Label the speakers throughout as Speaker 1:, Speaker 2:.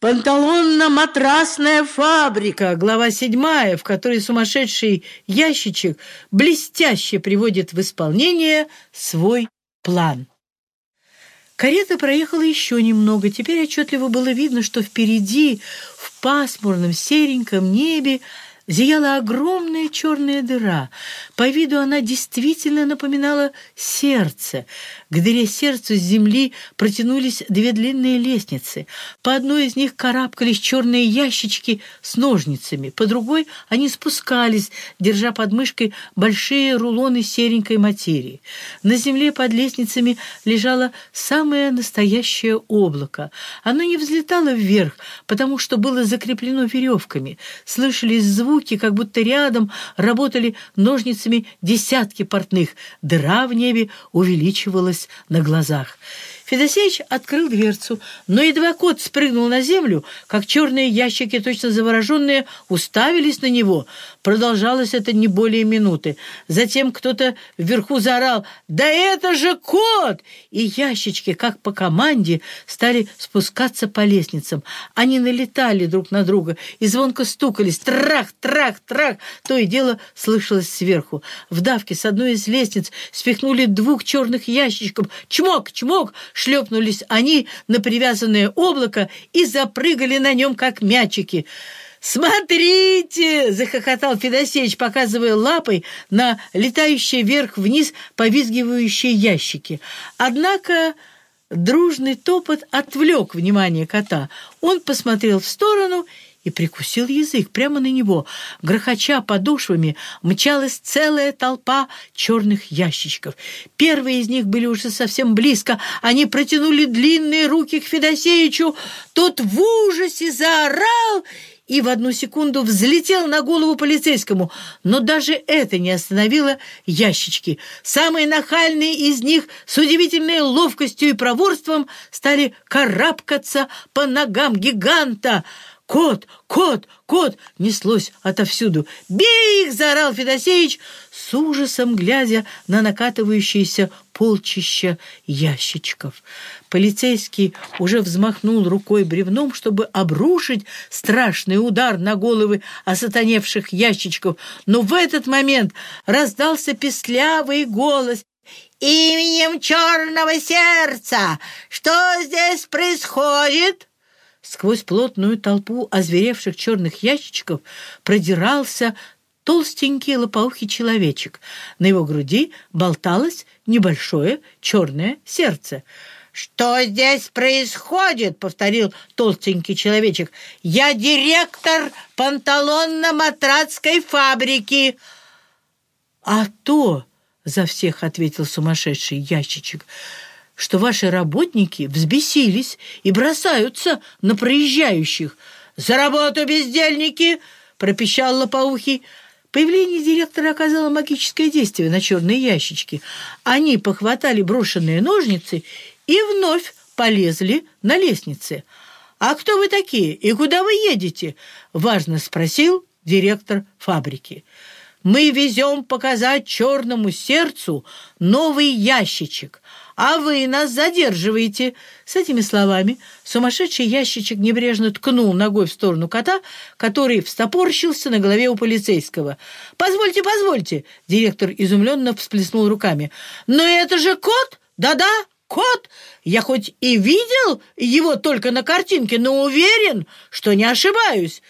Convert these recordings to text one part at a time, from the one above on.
Speaker 1: Панталонно-матрасная фабрика, глава седьмая, в которой сумасшедший ящичек блестяще приводит в исполнение свой план. Карета проехала еще немного. Теперь отчетливо было видно, что впереди, в пасмурном сереньком небе, зияла огромная черная дыра. По виду она действительно напоминала сердце. К дыре сердца с земли протянулись две длинные лестницы. По одной из них карабкались черные ящички с ножницами, по другой они спускались, держа под мышкой большие рулоны серенькой материи. На земле под лестницами лежало самое настоящее облако. Оно не взлетало вверх, потому что было закреплено веревками. Слышались звуки, как будто рядом работали ножницами десятки портных. Дыра в небе увеличивалась на глазах. Федосеевич открыл дверцу, но едва кот спрыгнул на землю, как черные ящики, точно завороженные, уставились на него. Продолжалось это не более минуты. Затем кто-то вверху заорал «Да это же кот!» И ящички, как по команде, стали спускаться по лестницам. Они налетали друг на друга и звонко стукались. Трах, трах, трах! То и дело слышалось сверху. В давке с одной из лестниц спихнули двух черных ящичков. Чмок, чмок! Шлепнулись они на привязанное облако и запрыгали на нем, как мячики. «Смотрите!» — захохотал Федосеевич, показывая лапой на летающие вверх-вниз повизгивающие ящики. Однако дружный топот отвлек внимание кота. Он посмотрел в сторону и и прикусил язык. Прямо на него, грохоча подошвами, мчалась целая толпа черных ящичков. Первые из них были уже совсем близко. Они протянули длинные руки к Федосеичу. Тот в ужасе заорал и в одну секунду взлетел на голову полицейскому. Но даже это не остановило ящички. Самые нахальные из них с удивительной ловкостью и проворством стали карабкаться по ногам гиганта — «Кот! Кот! Кот!» неслось отовсюду. «Бей их!» — заорал Федосеич, с ужасом глядя на накатывающиеся полчища ящичков. Полицейский уже взмахнул рукой бревном, чтобы обрушить страшный удар на головы осатаневших ящичков, но в этот момент раздался пестлявый голос «Именем черного сердца! Что здесь происходит?» Сквозь плотную толпу озверевших черных ящичков продирался толстенький лопоухий человечек. На его груди болталось небольшое черное сердце. «Что здесь происходит?» — повторил толстенький человечек. «Я директор панталонно-матратской фабрики». «А то...» — за всех ответил сумасшедший ящичек — что ваши работники взбесились и бросаются на проезжающих. «За работу, бездельники!» — пропищал лопоухий. Появление директора оказало магическое действие на черные ящички. Они похватали брошенные ножницы и вновь полезли на лестнице. «А кто вы такие и куда вы едете?» — важно спросил директор фабрики. «Мы везем показать черному сердцу новый ящичек а вы нас задерживаете!» С этими словами сумасшедший ящичек небрежно ткнул ногой в сторону кота, который встопорщился на голове у полицейского. «Позвольте, позвольте!» Директор изумленно всплеснул руками. «Но это же кот! Да-да, кот! Я хоть и видел его только на картинке, но уверен, что не ошибаюсь!»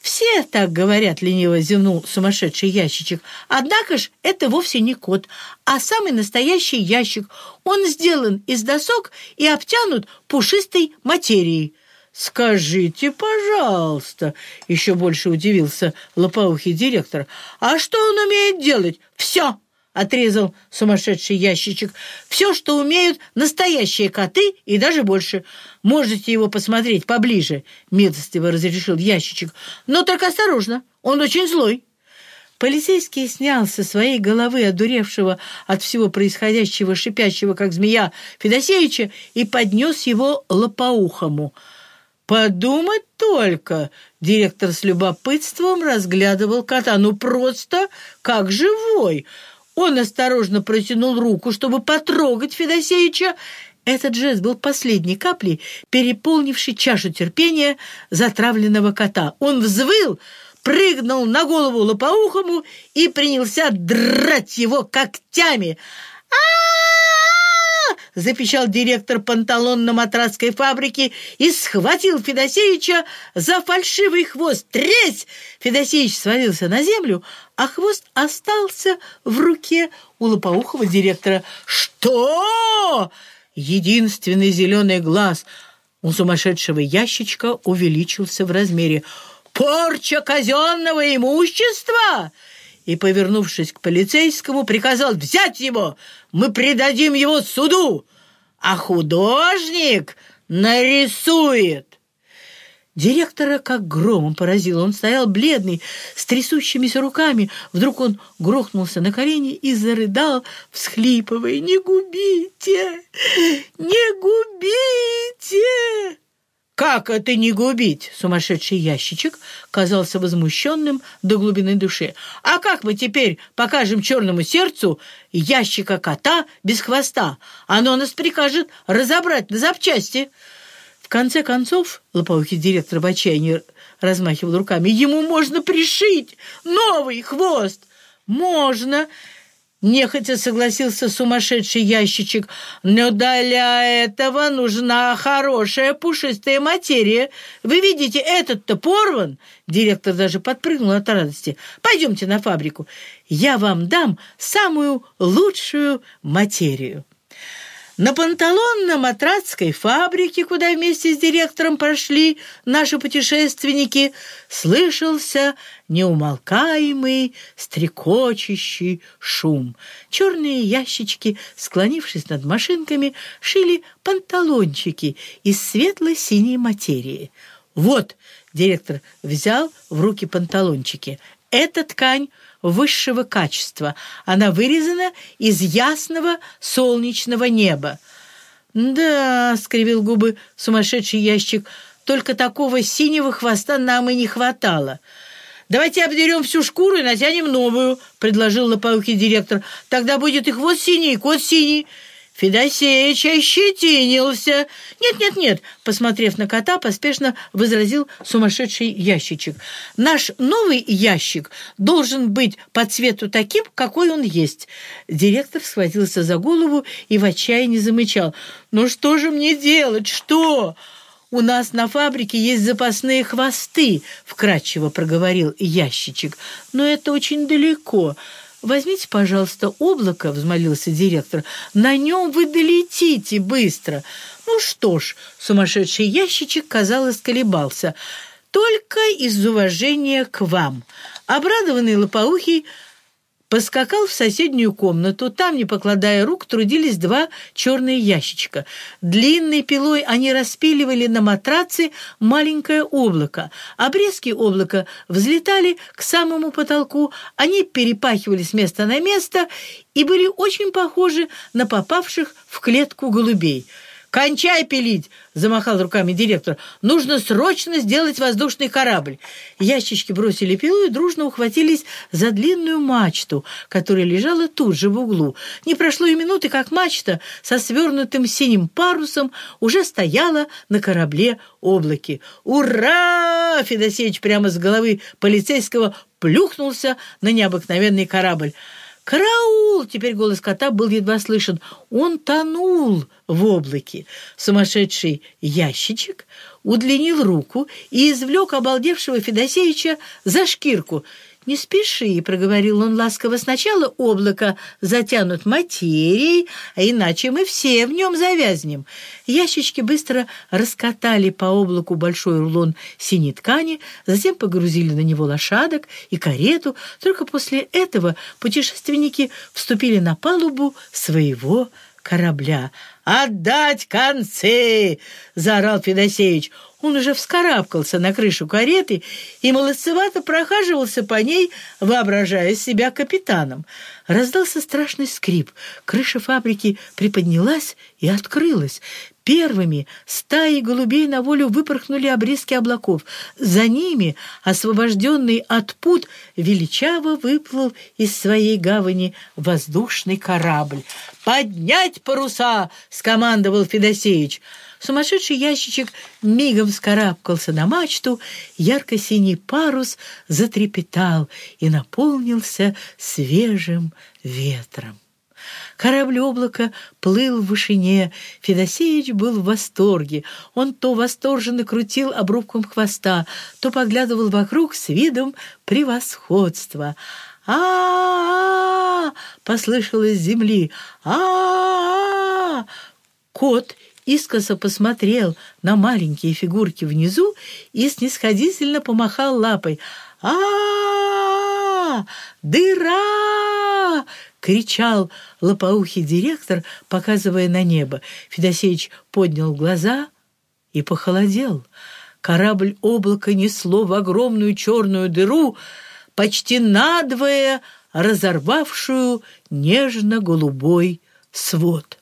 Speaker 1: «Все так говорят», — лениво зевнул сумасшедший ящичек. «Однако ж это вовсе не кот, а самый настоящий ящик. Он сделан из досок и обтянут пушистой материей». «Скажите, пожалуйста», — еще больше удивился лопоухий директор, «а что он умеет делать?» «Все!» — отрезал сумасшедший ящичек. «Все, что умеют настоящие коты, и даже больше. Можете его посмотреть поближе», — милостиво разрешил ящичек. «Но только осторожно, он очень злой». Полицейский снял со своей головы одуревшего от всего происходящего, шипящего, как змея, Федосеевича и поднес его лопоухому. «Подумать только!» — директор с любопытством разглядывал кота. «Ну, просто как живой!» Он осторожно протянул руку, чтобы потрогать Федосеича. Этот жест был последней каплей, переполнившей чашу терпения затравленного кота. Он взвыл, прыгнул на голову лопоухому и принялся драть его когтями. а запищал директор панталонно-матрасской фабрики и схватил Федосеевича за фальшивый хвост. Тресь! Федосеевич свалился на землю, а хвост остался в руке у лопоухого директора. «Что?» Единственный зеленый глаз у сумасшедшего ящичка увеличился в размере. «Порча казенного имущества!» И, повернувшись к полицейскому, приказал взять его. «Мы предадим его суду, а художник нарисует!» Директора как громом поразил. Он стоял бледный, с трясущимися руками. Вдруг он грохнулся на колени и зарыдал, всхлипывая. «Не губите! Не губите!» «Как это не губить?» Сумасшедший ящичек казался возмущенным до глубины души. «А как мы теперь покажем черному сердцу ящика кота без хвоста? Оно нас прикажет разобрать на запчасти!» В конце концов, лопоухий директор в отчаянии размахивал руками, «Ему можно пришить новый хвост!» «Можно!» Нехотя согласился сумасшедший ящичек. Но для этого нужна хорошая пушистая материя. Вы видите, этот-то порван. Директор даже подпрыгнул от радости. Пойдемте на фабрику. Я вам дам самую лучшую материю. На панталонно-матратской фабрике, куда вместе с директором прошли наши путешественники, слышался неумолкаемый, стрекочущий шум. Черные ящички, склонившись над машинками, шили панталончики из светло-синей материи. «Вот!» — директор взял в руки панталончики. «Это ткань высшего качества. Она вырезана из ясного солнечного неба. «Да», — скривил губы сумасшедший ящик, — «только такого синего хвоста нам и не хватало». «Давайте обдерем всю шкуру и натянем новую», — предложил лопоухий директор. «Тогда будет и хвост синий, и кот синий». Федосеич ощетинился. «Нет-нет-нет», — посмотрев на кота, поспешно возразил сумасшедший ящичек. «Наш новый ящик должен быть по цвету таким, какой он есть». Директор схватился за голову и в отчаянии замычал. «Ну что же мне делать? Что?» «У нас на фабрике есть запасные хвосты», — вкратчиво проговорил ящичек. «Но это очень далеко». «Возьмите, пожалуйста, облако», — взмолился директор. «На нем вы долетите быстро». «Ну что ж», — сумасшедший ящичек, казалось, колебался. «Только из уважения к вам». Обрадованный лопоухий Поскакал в соседнюю комнату, там, не покладая рук, трудились два черные ящичка. Длинной пилой они распиливали на матраце маленькое облако. Обрезки облака взлетали к самому потолку, они перепахивали с места на место и были очень похожи на попавших в клетку голубей – «Кончай пилить!» — замахал руками директор. «Нужно срочно сделать воздушный корабль!» Ящички бросили пилу и дружно ухватились за длинную мачту, которая лежала тут же в углу. Не прошло и минуты, как мачта со свернутым синим парусом уже стояла на корабле облаки. «Ура!» — Федосеевич прямо с головы полицейского плюхнулся на необыкновенный корабль. «Караул!» — теперь голос кота был едва слышен. Он тонул в облаке. Сумасшедший ящичек удлинил руку и извлек обалдевшего Федосеевича за шкирку — «Не спеши», — проговорил он ласково, — «сначала облако затянут материей, а иначе мы все в нем завязнем». Ящички быстро раскатали по облаку большой рулон синей ткани, затем погрузили на него лошадок и карету. Только после этого путешественники вступили на палубу своего корабля. «Отдать концы!» — заорал Федосеевич. Он уже вскарабкался на крышу кареты и молодцевато прохаживался по ней, воображая себя капитаном. Раздался страшный скрип. Крыша фабрики приподнялась и открылась. Первыми стаи голубей на волю выпорхнули обрезки облаков. За ними, освобожденный от пут, величаво выплыл из своей гавани воздушный корабль. «Поднять паруса!» — скомандовал Федосеевич. Сумасшедший ящичек мигом вскарабкался на мачту, ярко-синий парус затрепетал и наполнился свежим ветром. Корабль облака плыл в вышине. Федосеевич был в восторге. Он то восторженно крутил обрубком хвоста, то поглядывал вокруг с видом превосходства. а а, -а, послышалось с земли. а а, -а Кот искоса посмотрел на маленькие фигурки внизу и снисходительно помахал лапой. а а, -а Дыра! — кричал лопоухий директор, показывая на небо. Федосеевич поднял глаза и похолодел. Корабль облака несло в огромную черную дыру, почти надвое разорвавшую нежно-голубой свод.